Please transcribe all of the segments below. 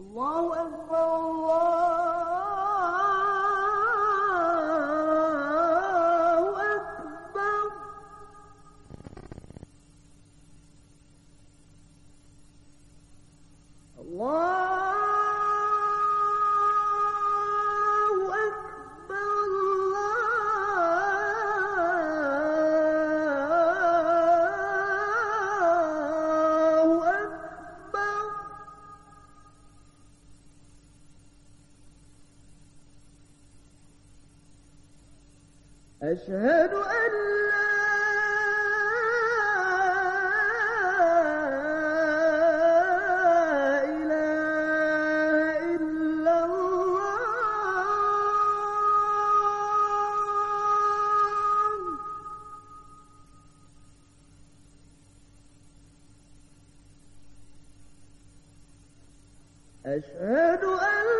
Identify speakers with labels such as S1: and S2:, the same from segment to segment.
S1: الله أكبر الله أشهد أن لا أشهد أن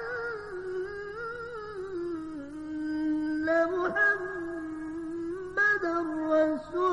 S1: محمد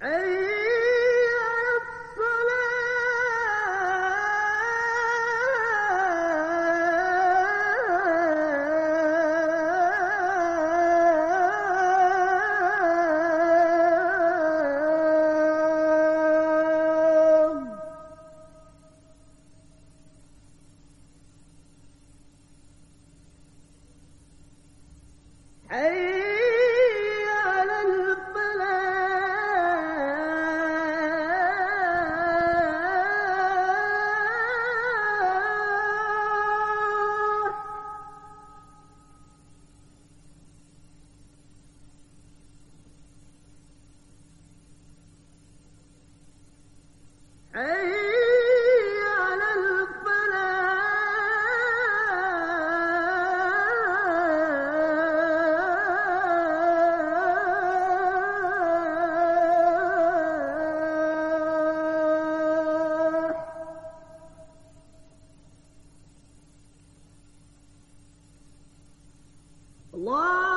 S1: حي Allah